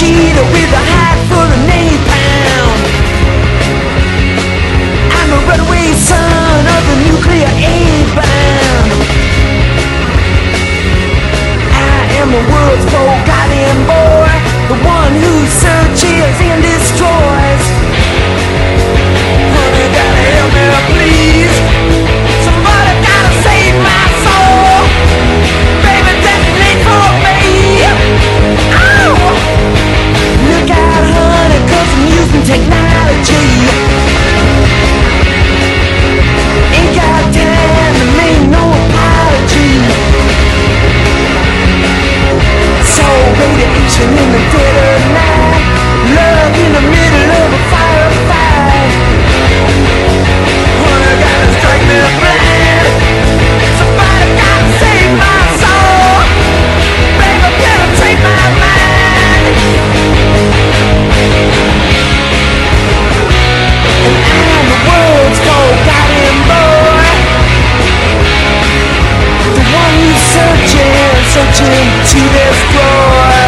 cheater with to destroy. And